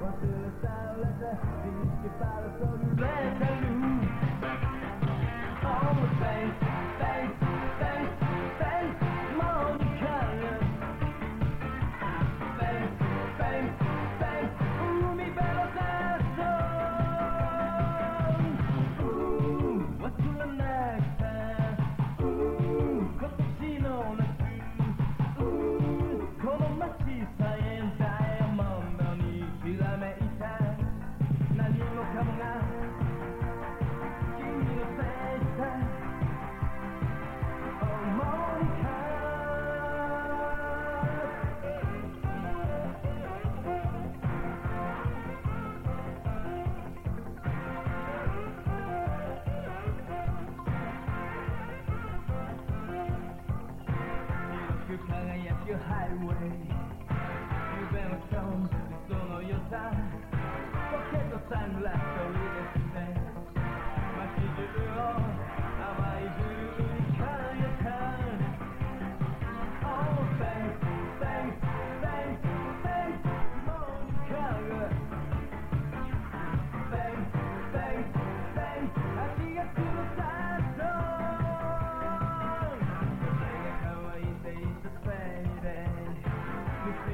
Once in a style letter, you need to follow, so you let her loose. You're up your highway. You better come. to the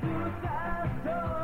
suicide story.